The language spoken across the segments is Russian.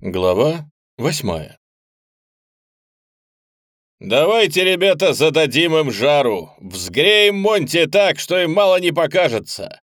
Глава восьмая. «Давайте, ребята, зададим им жару! Взгреем Монти так, что им мало не покажется!»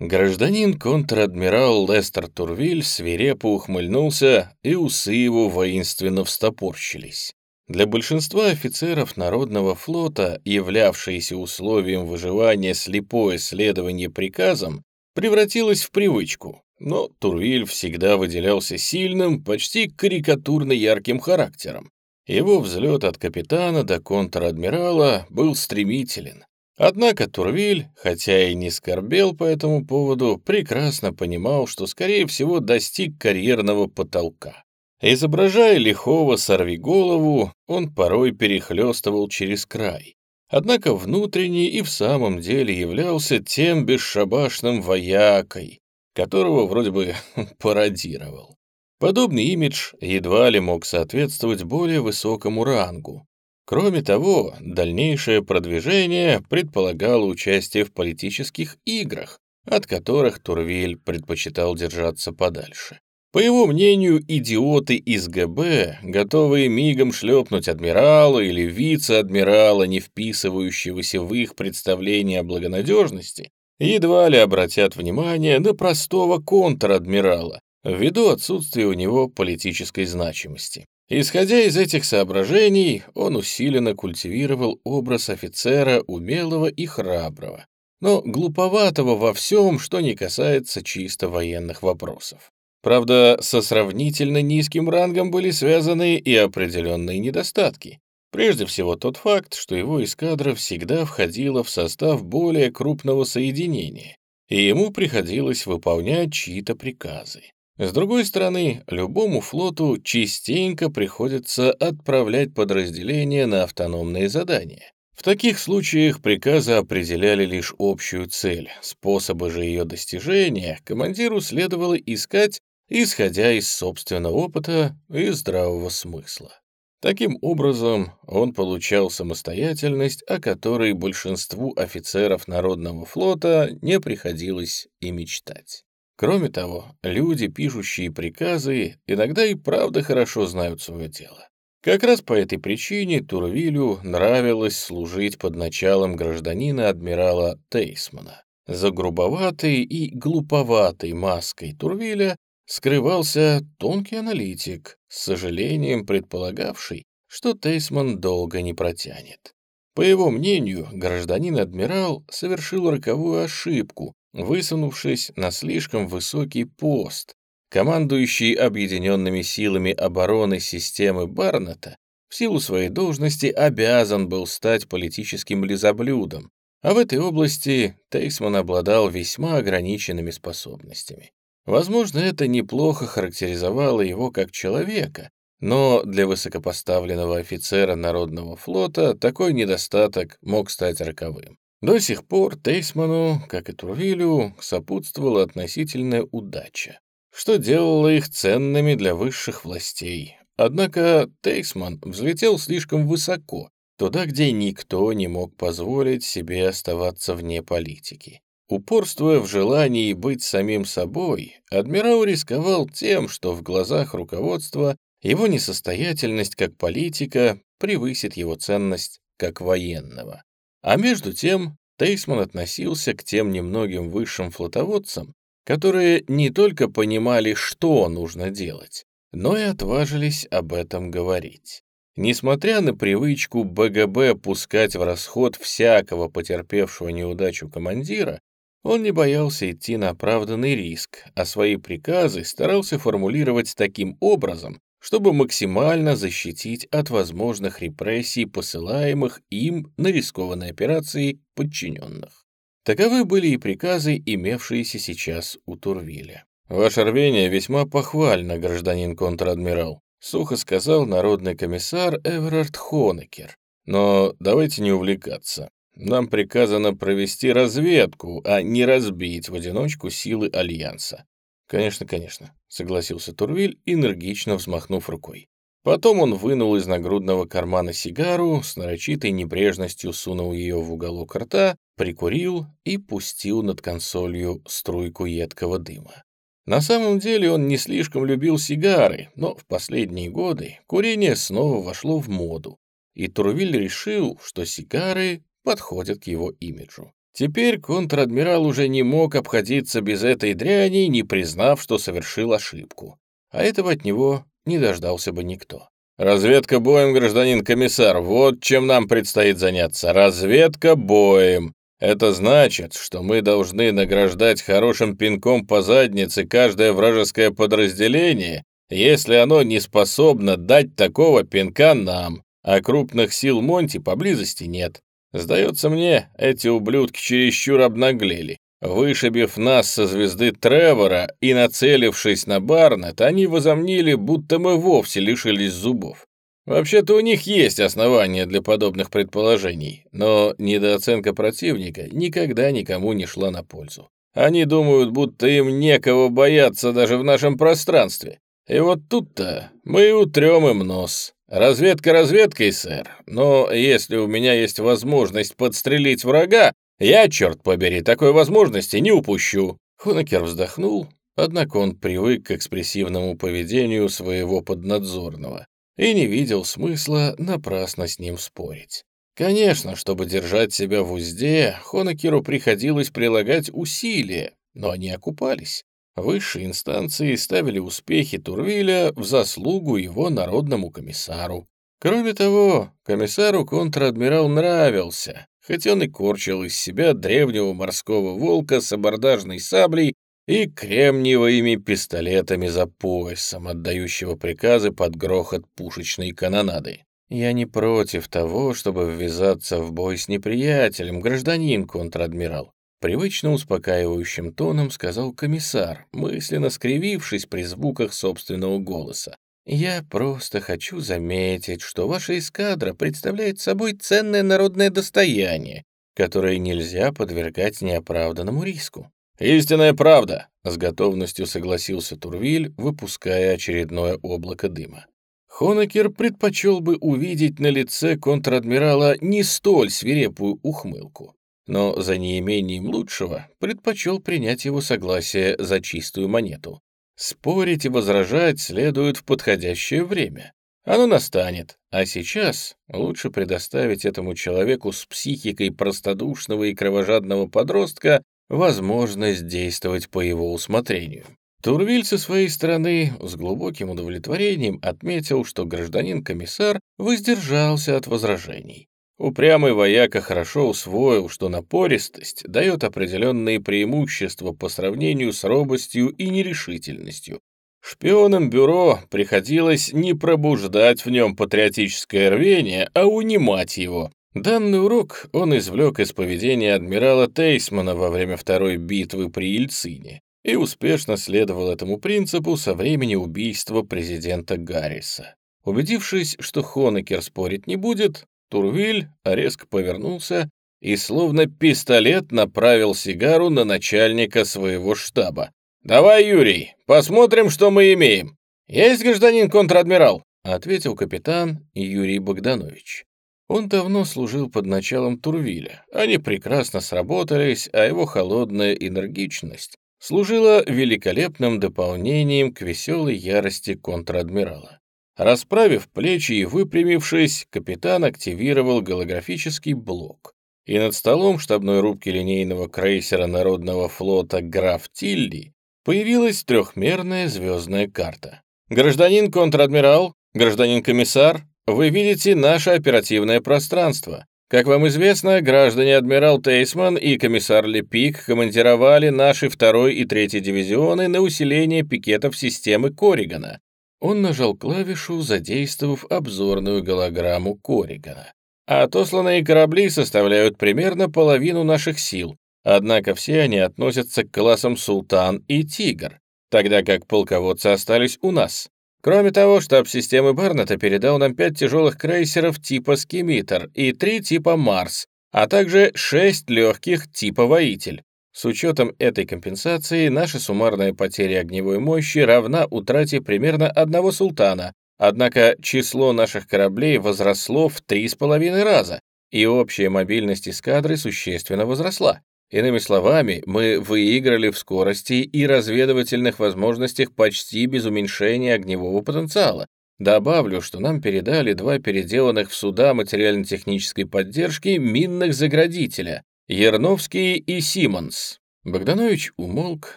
Гражданин контр-адмирал Лестер Турвиль свирепо ухмыльнулся, и усы его воинственно встопорщились. Для большинства офицеров Народного флота, являвшееся условием выживания слепое следование приказам, превратилось в привычку, но Турвиль всегда выделялся сильным, почти карикатурно ярким характером. Его взлет от капитана до контр-адмирала был стремителен. Однако Турвиль, хотя и не скорбел по этому поводу, прекрасно понимал, что, скорее всего, достиг карьерного потолка. Изображая лихого сорвиголову, он порой перехлестывал через край. Однако внутренне и в самом деле являлся тем бесшабашным воякой, которого вроде бы пародировал. Подобный имидж едва ли мог соответствовать более высокому рангу. Кроме того, дальнейшее продвижение предполагало участие в политических играх, от которых Турвиль предпочитал держаться подальше. По его мнению, идиоты из ГБ, готовые мигом шлепнуть адмирала или вице-адмирала, не вписывающегося в их представление о благонадежности, едва ли обратят внимание на простого контр-адмирала, ввиду отсутствия у него политической значимости. Исходя из этих соображений, он усиленно культивировал образ офицера умелого и храброго, но глуповатого во всем, что не касается чисто военных вопросов. Правда, со сравнительно низким рангом были связаны и определенные недостатки. Прежде всего тот факт, что его эскадра всегда входила в состав более крупного соединения, и ему приходилось выполнять чьи-то приказы. С другой стороны, любому флоту частенько приходится отправлять подразделения на автономные задания. В таких случаях приказы определяли лишь общую цель, способы же ее достижения командиру следовало искать, исходя из собственного опыта и здравого смысла. Таким образом, он получал самостоятельность, о которой большинству офицеров Народного флота не приходилось и мечтать. Кроме того, люди, пишущие приказы, иногда и правда хорошо знают свое дело. Как раз по этой причине Турвилю нравилось служить под началом гражданина-адмирала Тейсмана. За грубоватой и глуповатой маской Турвиля скрывался тонкий аналитик, с сожалением предполагавший, что Тейсман долго не протянет. По его мнению, гражданин-адмирал совершил роковую ошибку, высунувшись на слишком высокий пост. Командующий объединенными силами обороны системы Барната в силу своей должности обязан был стать политическим лизоблюдом, а в этой области Тейсман обладал весьма ограниченными способностями. Возможно, это неплохо характеризовало его как человека, но для высокопоставленного офицера Народного флота такой недостаток мог стать роковым. До сих пор Тейсману, как и Турвилю, сопутствовала относительная удача, что делало их ценными для высших властей. Однако Тейсман взлетел слишком высоко, туда, где никто не мог позволить себе оставаться вне политики. Упорствуя в желании быть самим собой, адмирал рисковал тем, что в глазах руководства его несостоятельность как политика превысит его ценность как военного. А между тем Тейсман относился к тем немногим высшим флотоводцам, которые не только понимали, что нужно делать, но и отважились об этом говорить. Несмотря на привычку БГБ пускать в расход всякого потерпевшего неудачу командира, он не боялся идти на оправданный риск, а свои приказы старался формулировать таким образом, чтобы максимально защитить от возможных репрессий посылаемых им на рискованные операции подчиненных. Таковы были и приказы, имевшиеся сейчас у Турвиля. «Ваше рвение весьма похвально, гражданин контр-адмирал», сухо сказал народный комиссар Эверард Хонекер. «Но давайте не увлекаться. Нам приказано провести разведку, а не разбить в одиночку силы Альянса. Конечно, конечно, согласился Турвиль, энергично взмахнув рукой. Потом он вынул из нагрудного кармана сигару, с нарочитой небрежностью сунул ее в уголок рта, прикурил и пустил над консолью струйку едкого дыма. На самом деле он не слишком любил сигары, но в последние годы курение снова вошло в моду, и Турвиль решил, что сигары подходят к его имиджу. Теперь контр-адмирал уже не мог обходиться без этой дряни, не признав, что совершил ошибку. А этого от него не дождался бы никто. «Разведка боем, гражданин комиссар, вот чем нам предстоит заняться. Разведка боем. Это значит, что мы должны награждать хорошим пинком по заднице каждое вражеское подразделение, если оно не способно дать такого пинка нам, а крупных сил Монти поблизости нет. Сдается мне, эти ублюдки чересчур обнаглели. Вышибив нас со звезды Тревора и нацелившись на Барнет, они возомнили, будто мы вовсе лишились зубов. Вообще-то у них есть основания для подобных предположений, но недооценка противника никогда никому не шла на пользу. Они думают, будто им некого бояться даже в нашем пространстве. И вот тут-то мы утрем им нос. Разведка разведкой, сэр, но если у меня есть возможность подстрелить врага, я, черт побери, такой возможности не упущу». Хонекер вздохнул, однако он привык к экспрессивному поведению своего поднадзорного и не видел смысла напрасно с ним спорить. Конечно, чтобы держать себя в узде, Хонекеру приходилось прилагать усилия, но они окупались. Высшие инстанции ставили успехи Турвиля в заслугу его народному комиссару. Кроме того, комиссару контр-адмирал нравился, хоть он и корчил из себя древнего морского волка с абордажной саблей и кремниевыми пистолетами за поясом, отдающего приказы под грохот пушечной канонады. «Я не против того, чтобы ввязаться в бой с неприятелем, гражданин контр-адмирал», привычно успокаивающим тоном сказал комиссар, мысленно скривившись при звуках собственного голоса. «Я просто хочу заметить, что ваша эскадра представляет собой ценное народное достояние, которое нельзя подвергать неоправданному риску. «Истинная правда», — с готовностью согласился Турвиль, выпуская очередное облако дыма. Хонекер предпочел бы увидеть на лице контр-адмирала не столь свирепую ухмылку, но за неимением лучшего предпочел принять его согласие за чистую монету. Спорить и возражать следует в подходящее время. Оно настанет, а сейчас лучше предоставить этому человеку с психикой простодушного и кровожадного подростка возможность действовать по его усмотрению. Турвиль со своей стороны с глубоким удовлетворением отметил, что гражданин-комиссар воздержался от возражений. Упрямый вояка хорошо усвоил, что напористость дает определенные преимущества по сравнению с робостью и нерешительностью. Шпионам бюро приходилось не пробуждать в нем патриотическое рвение, а унимать его, Данный урок он извлек из поведения адмирала Тейсмана во время второй битвы при Ельцине и успешно следовал этому принципу со времени убийства президента Гарриса. Убедившись, что Хонекер спорить не будет, Турвиль резко повернулся и словно пистолет направил сигару на начальника своего штаба. «Давай, Юрий, посмотрим, что мы имеем». «Есть, гражданин контр-адмирал», — ответил капитан Юрий Богданович. Он давно служил под началом Турвиля. Они прекрасно сработались, а его холодная энергичность служила великолепным дополнением к веселой ярости контр-адмирала. Расправив плечи и выпрямившись, капитан активировал голографический блок. И над столом штабной рубки линейного крейсера Народного флота «Граф Тилли» появилась трехмерная звездная карта. «Гражданин контр-адмирал, гражданин комиссар, вы видите наше оперативное пространство. Как вам известно, граждане адмирал Тейсман и комиссар Лепик командировали наши второй и третий дивизионы на усиление пикетов системы Корригана. Он нажал клавишу, задействовав обзорную голограмму Корригана. А отосланные корабли составляют примерно половину наших сил, однако все они относятся к классам «Султан» и «Тигр», тогда как полководцы остались у нас. Кроме того, штаб системы Барнета передал нам пять тяжелых крейсеров типа «Скимитр» и три типа «Марс», а также шесть легких типа «Воитель». С учетом этой компенсации, наша суммарная потеря огневой мощи равна утрате примерно одного «Султана», однако число наших кораблей возросло в три с половиной раза, и общая мобильность эскадры существенно возросла. Иными словами, мы выиграли в скорости и разведывательных возможностях почти без уменьшения огневого потенциала. Добавлю, что нам передали два переделанных в суда материально-технической поддержки минных заградителя — Ерновский и Симмонс. Богданович умолк,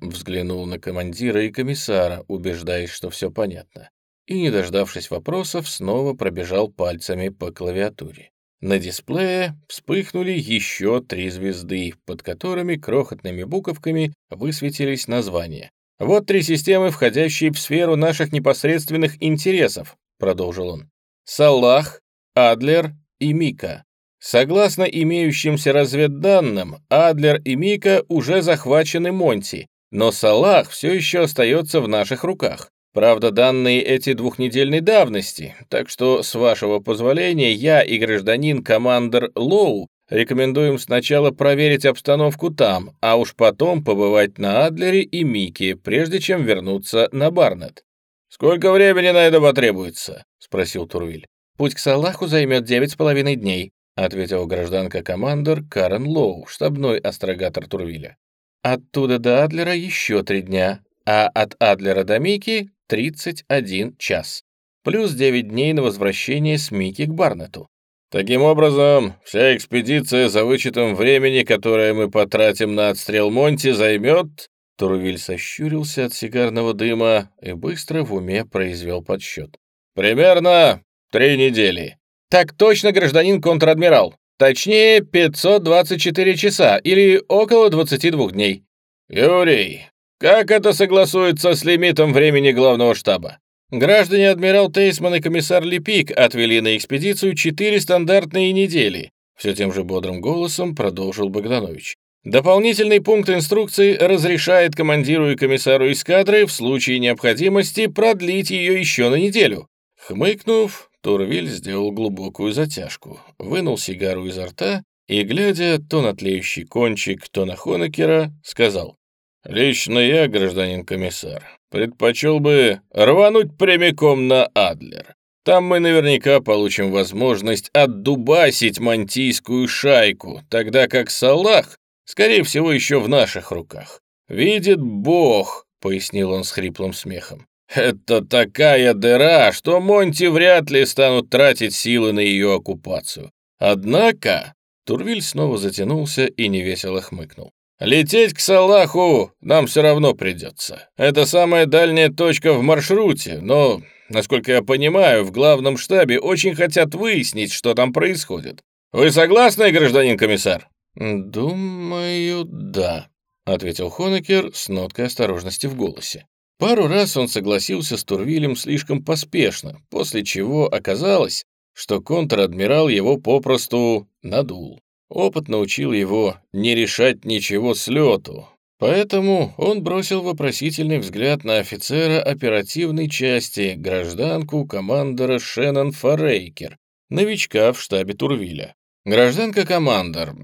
взглянул на командира и комиссара, убеждаясь, что все понятно, и, не дождавшись вопросов, снова пробежал пальцами по клавиатуре. На дисплее вспыхнули еще три звезды, под которыми крохотными буковками высветились названия. «Вот три системы, входящие в сферу наших непосредственных интересов», — продолжил он. «Салах, Адлер и Мика. Согласно имеющимся разведданным, Адлер и Мика уже захвачены Монти, но Салах все еще остается в наших руках. Правда, данные эти двухнедельной давности, так что, с вашего позволения, я и гражданин-командер Лоу рекомендуем сначала проверить обстановку там, а уж потом побывать на Адлере и Мике, прежде чем вернуться на Барнет. «Сколько времени на это потребуется?» — спросил Турвиль. «Путь к Салаху займет девять с половиной дней», — ответил гражданка-командор Карен Лоу, штабной астрогатор Турвиля. «Оттуда до Адлера еще три дня, а от Адлера до Мики 31 час, плюс 9 дней на возвращение с Микки к Барнету. Таким образом, вся экспедиция за вычетом времени, которое мы потратим на отстрел Монти, займет...» Турвиль сощурился от сигарного дыма и быстро в уме произвел подсчет. «Примерно три недели». «Так точно, гражданин контр-адмирал. Точнее, 524 часа или около 22 дней». «Юрий, как это согласуется с лимитом времени главного штаба? Граждане адмирал Тейсман и комиссар Липик отвели на экспедицию четыре стандартные недели. Все тем же бодрым голосом продолжил Богданович. Дополнительный пункт инструкции разрешает командиру и комиссару эскадры в случае необходимости продлить ее еще на неделю. Хмыкнув, Турвиль сделал глубокую затяжку, вынул сигару изо рта и, глядя то на тлеющий кончик, то на Хонекера, сказал Лично я, гражданин комиссар, предпочел бы рвануть прямиком на Адлер. Там мы наверняка получим возможность отдубасить мантийскую шайку, тогда как Салах, скорее всего, еще в наших руках. «Видит Бог», — пояснил он с хриплым смехом. «Это такая дыра, что Монти вряд ли станут тратить силы на ее оккупацию. Однако...» Турвиль снова затянулся и невесело хмыкнул. Лететь к Салаху нам все равно придется. Это самая дальняя точка в маршруте, но, насколько я понимаю, в главном штабе очень хотят выяснить, что там происходит. Вы согласны, гражданин комиссар? Думаю, да, ответил Хонекер с ноткой осторожности в голосе. Пару раз он согласился с Турвилем слишком поспешно, после чего оказалось, что контр-адмирал его попросту надул. Опыт научил его не решать ничего с лету, поэтому он бросил вопросительный взгляд на офицера оперативной части, гражданку командора Шеннон Форейкер, новичка в штабе Турвиля. «Гражданка-командор,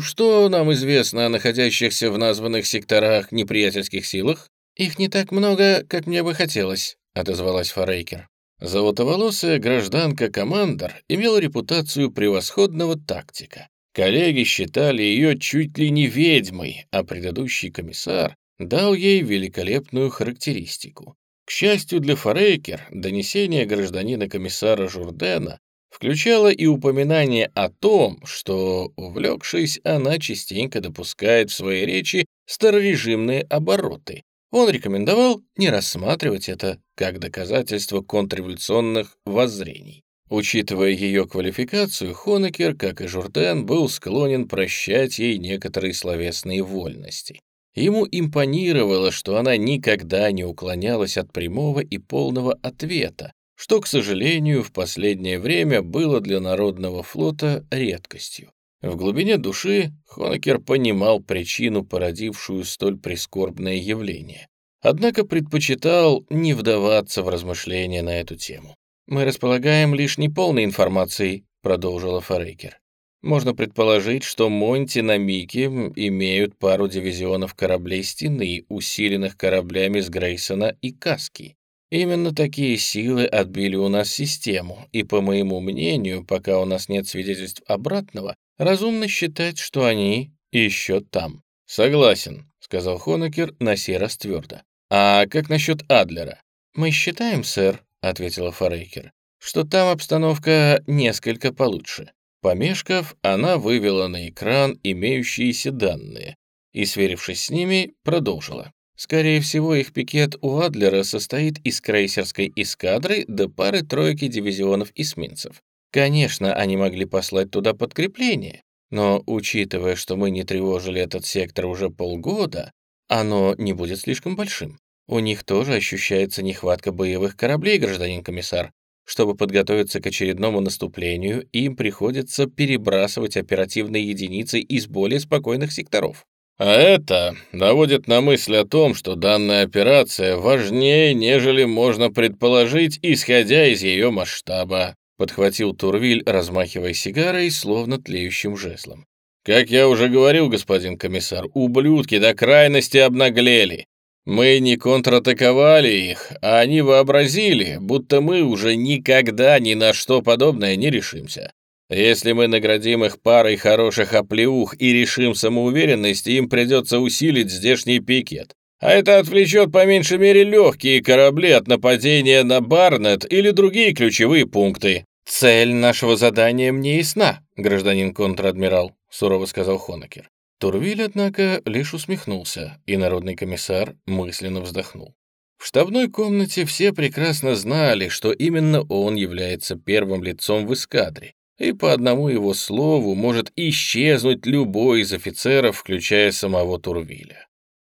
что нам известно о находящихся в названных секторах неприятельских силах? Их не так много, как мне бы хотелось», — отозвалась Форейкер. Золотоволосая гражданка-командор имела репутацию превосходного тактика. Коллеги считали ее чуть ли не ведьмой, а предыдущий комиссар дал ей великолепную характеристику. К счастью для Форейкер, донесение гражданина-комиссара Журдена включало и упоминание о том, что, увлекшись, она частенько допускает в своей речи старорежимные обороты. Он рекомендовал не рассматривать это как доказательство контрреволюционных воззрений. Учитывая ее квалификацию, Хонекер, как и Журден, был склонен прощать ей некоторые словесные вольности. Ему импонировало, что она никогда не уклонялась от прямого и полного ответа, что, к сожалению, в последнее время было для Народного флота редкостью. В глубине души Хонекер понимал причину, породившую столь прискорбное явление, однако предпочитал не вдаваться в размышления на эту тему. «Мы располагаем лишь неполной информацией», — продолжила Форейкер. «Можно предположить, что Монти на Мике имеют пару дивизионов кораблей стены, усиленных кораблями с Грейсона и Каски. Именно такие силы отбили у нас систему, и, по моему мнению, пока у нас нет свидетельств обратного, разумно считать, что они счет там. Согласен, сказал Хонекер на сей раз твердо. А как насчет Адлера? Мы считаем, сэр, ответила Форейкер, что там обстановка несколько получше. Помешков, она вывела на экран имеющиеся данные и, сверившись с ними, продолжила. Скорее всего, их пикет у Адлера состоит из крейсерской эскадры до пары-тройки дивизионов эсминцев. Конечно, они могли послать туда подкрепление, но, учитывая, что мы не тревожили этот сектор уже полгода, оно не будет слишком большим. У них тоже ощущается нехватка боевых кораблей, гражданин комиссар. Чтобы подготовиться к очередному наступлению, им приходится перебрасывать оперативные единицы из более спокойных секторов. А это наводит на мысль о том, что данная операция важнее, нежели можно предположить, исходя из ее масштаба», подхватил Турвиль, размахивая сигарой, словно тлеющим жезлом. «Как я уже говорил, господин комиссар, ублюдки до крайности обнаглели. Мы не контратаковали их, а они вообразили, будто мы уже никогда ни на что подобное не решимся. Если мы наградим их парой хороших оплеух и решим самоуверенность, им придется усилить здешний пикет. А это отвлечет по меньшей мере легкие корабли от нападения на Барнет или другие ключевые пункты. «Цель нашего задания мне ясна, гражданин контр-адмирал», — сурово сказал Хонекер. Турвиль, однако, лишь усмехнулся, и народный комиссар мысленно вздохнул. В штабной комнате все прекрасно знали, что именно он является первым лицом в эскадре, и по одному его слову может исчезнуть любой из офицеров, включая самого Турвиля.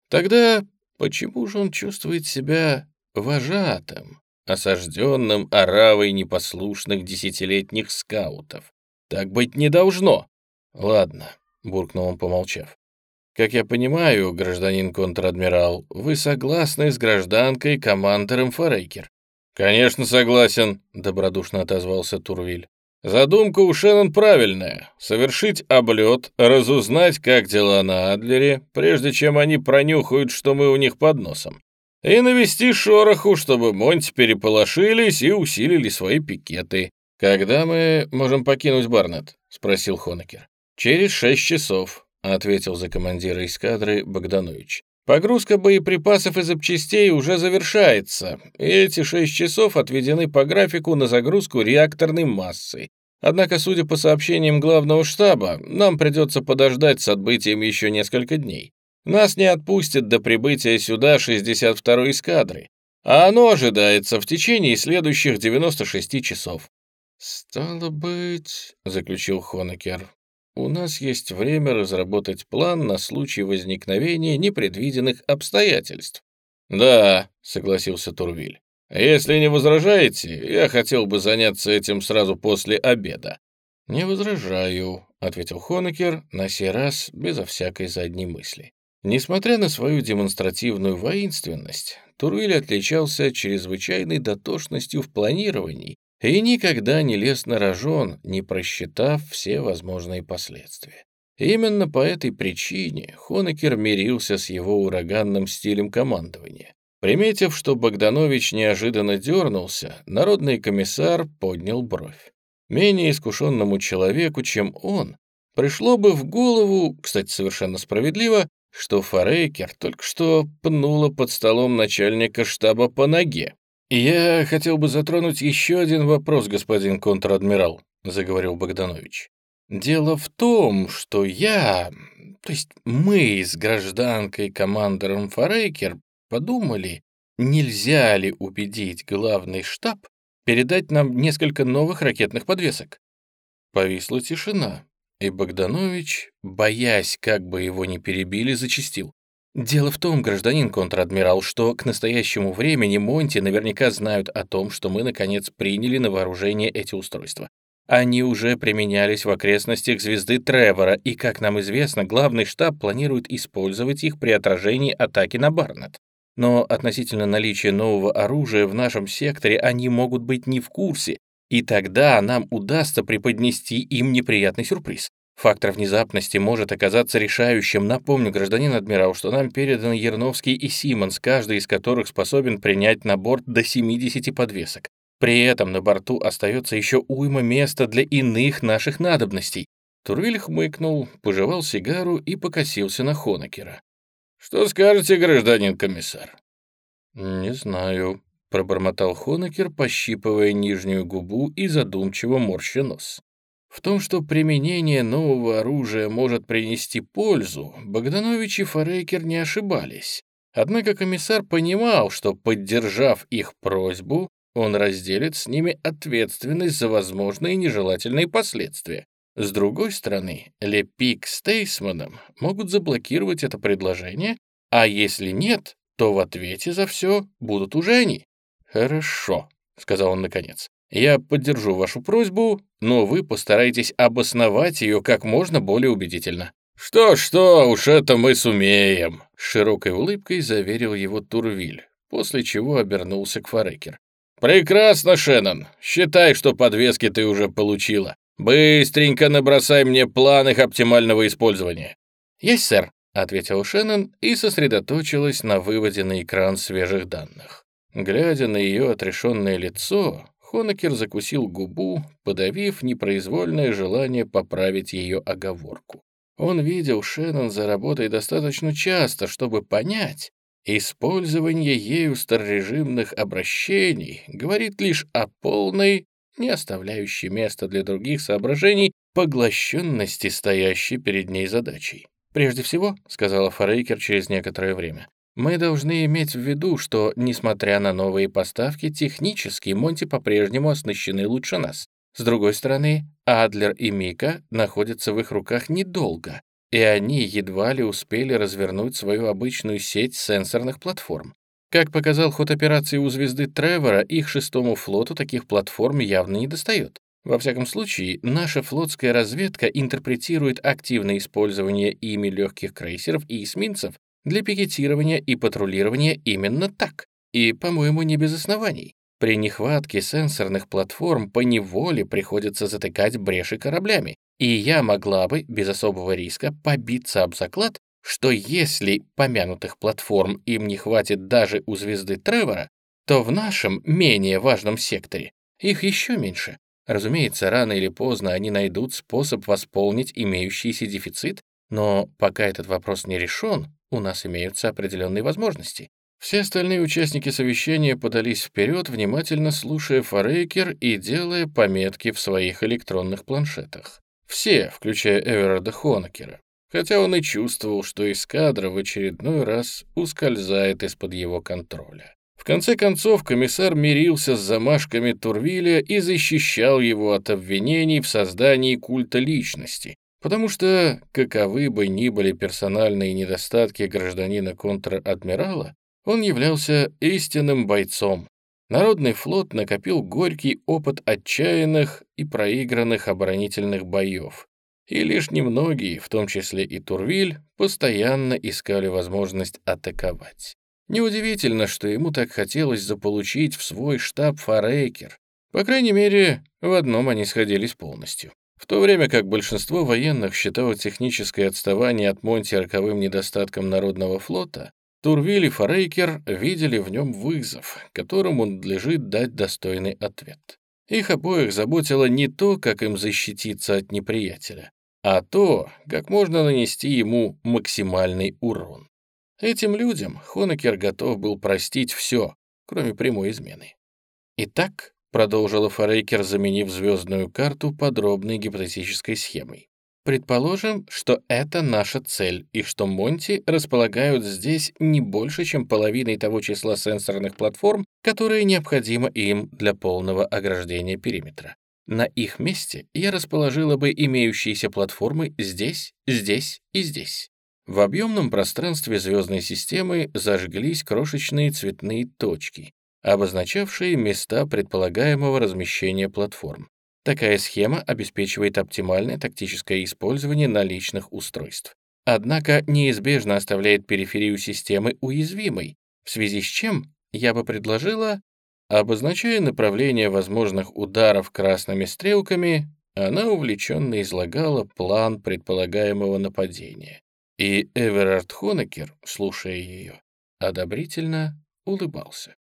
Тогда почему же он чувствует себя вожатым, осажденным оравой непослушных десятилетних скаутов? Так быть не должно. Ладно, буркнул он, помолчав. Как я понимаю, гражданин контр-адмирал, вы согласны с гражданкой командором Форейкер? Конечно, согласен, добродушно отозвался Турвиль. Задумка у Шеннон правильная — совершить облет, разузнать, как дела на Адлере, прежде чем они пронюхают, что мы у них под носом, и навести шороху, чтобы Монти переполошились и усилили свои пикеты. «Когда мы можем покинуть Барнет?» — спросил Хонекер. «Через шесть часов», — ответил за командира эскадры Богданович. Погрузка боеприпасов и запчастей уже завершается, и эти шесть часов отведены по графику на загрузку реакторной массы. Однако, судя по сообщениям главного штаба, нам придется подождать с отбытием еще несколько дней. Нас не отпустят до прибытия сюда 62-й эскадры, а оно ожидается в течение следующих 96 часов. «Стало быть», — заключил Хонекер, у нас есть время разработать план на случай возникновения непредвиденных обстоятельств. Да, согласился Турвиль. Если не возражаете, я хотел бы заняться этим сразу после обеда. Не возражаю, ответил Хонекер, на сей раз безо всякой задней мысли. Несмотря на свою демонстративную воинственность, Турвиль отличался чрезвычайной дотошностью в планировании и никогда не лез на рожон, не просчитав все возможные последствия. Именно по этой причине Хонекер мирился с его ураганным стилем командования. Приметив, что Богданович неожиданно дернулся, народный комиссар поднял бровь. Менее искушенному человеку, чем он, пришло бы в голову, кстати, совершенно справедливо, что Форейкер только что пнула под столом начальника штаба по ноге, «Я хотел бы затронуть еще один вопрос, господин контр-адмирал», — заговорил Богданович. «Дело в том, что я, то есть мы с гражданкой командором Форейкер подумали, нельзя ли убедить главный штаб передать нам несколько новых ракетных подвесок». Повисла тишина, и Богданович, боясь, как бы его не перебили, зачистил. Дело в том, гражданин контр-адмирал, что к настоящему времени Монти наверняка знают о том, что мы, наконец, приняли на вооружение эти устройства. Они уже применялись в окрестностях звезды Тревора, и, как нам известно, главный штаб планирует использовать их при отражении атаки на Барнет. Но относительно наличия нового оружия в нашем секторе они могут быть не в курсе, и тогда нам удастся преподнести им неприятный сюрприз. Фактор внезапности может оказаться решающим. Напомню, гражданин адмирал, что нам переданы Ерновский и Симонс, каждый из которых способен принять на борт до 70 подвесок. При этом на борту остается еще уйма места для иных наших надобностей. Турвиль хмыкнул, пожевал сигару и покосился на Хонекера. «Что скажете, гражданин комиссар?» «Не знаю», — пробормотал Хонекер, пощипывая нижнюю губу и задумчиво морща нос. В том, что применение нового оружия может принести пользу, Богданович и Форейкер не ошибались. Однако комиссар понимал, что, поддержав их просьбу, он разделит с ними ответственность за возможные нежелательные последствия. С другой стороны, Лепик с Тейсманом могут заблокировать это предложение, а если нет, то в ответе за все будут уже они. «Хорошо», — сказал он наконец. «Я поддержу вашу просьбу, но вы постарайтесь обосновать ее как можно более убедительно». «Что-что, уж это мы сумеем», — широкой улыбкой заверил его Турвиль, после чего обернулся к Форекер. «Прекрасно, Шеннон. Считай, что подвески ты уже получила. Быстренько набросай мне план их оптимального использования». «Есть, сэр», — ответил Шеннон и сосредоточилась на выводе на экран свежих данных. Глядя на ее отрешенное лицо, Хонекер закусил губу, подавив непроизвольное желание поправить ее оговорку. Он видел Шеннон за работой достаточно часто, чтобы понять, использование ею старорежимных обращений говорит лишь о полной, не оставляющей места для других соображений, поглощенности стоящей перед ней задачей. «Прежде всего», — сказала Форейкер через некоторое время, мы должны иметь в виду, что, несмотря на новые поставки, технически Монти по-прежнему оснащены лучше нас. С другой стороны, Адлер и Мика находятся в их руках недолго, и они едва ли успели развернуть свою обычную сеть сенсорных платформ. Как показал ход операции у звезды Тревора, их шестому флоту таких платформ явно не достает. Во всяком случае, наша флотская разведка интерпретирует активное использование ими легких крейсеров и эсминцев для пикетирования и патрулирования именно так. И, по-моему, не без оснований. При нехватке сенсорных платформ по неволе приходится затыкать бреши кораблями, и я могла бы, без особого риска, побиться об заклад, что если помянутых платформ им не хватит даже у звезды Тревора, то в нашем менее важном секторе их еще меньше. Разумеется, рано или поздно они найдут способ восполнить имеющийся дефицит, но пока этот вопрос не решен, у нас имеются определенные возможности. Все остальные участники совещания подались вперед, внимательно слушая Форейкер и делая пометки в своих электронных планшетах. Все, включая Эверарда Хонекера, хотя он и чувствовал, что эскадра в очередной раз ускользает из-под его контроля. В конце концов, комиссар мирился с замашками Турвиля и защищал его от обвинений в создании культа личности, Потому что, каковы бы ни были персональные недостатки гражданина контр-адмирала, он являлся истинным бойцом. Народный флот накопил горький опыт отчаянных и проигранных оборонительных боев, и лишь немногие, в том числе и Турвиль, постоянно искали возможность атаковать. Неудивительно, что ему так хотелось заполучить в свой штаб Форейкер. По крайней мере, в одном они сходились полностью. В то время как большинство военных считало техническое отставание от Монти роковым недостатком народного флота, Турвиль и Форейкер видели в нем вызов, которому надлежит дать достойный ответ. Их обоих заботило не то, как им защититься от неприятеля, а то, как можно нанести ему максимальный урон. Этим людям Хонекер готов был простить все, кроме прямой измены. Итак, продолжила Форейкер, заменив звездную карту подробной гипотетической схемой. Предположим, что это наша цель, и что Монти располагают здесь не больше, чем половиной того числа сенсорных платформ, которые необходимо им для полного ограждения периметра. На их месте я расположила бы имеющиеся платформы здесь, здесь и здесь. В объемном пространстве звездной системы зажглись крошечные цветные точки, обозначавшие места предполагаемого размещения платформ. Такая схема обеспечивает оптимальное тактическое использование наличных устройств. Однако неизбежно оставляет периферию системы уязвимой, в связи с чем я бы предложила, обозначая направление возможных ударов красными стрелками, она увлеченно излагала план предполагаемого нападения. И Эверард Хонекер, слушая ее, одобрительно улыбался.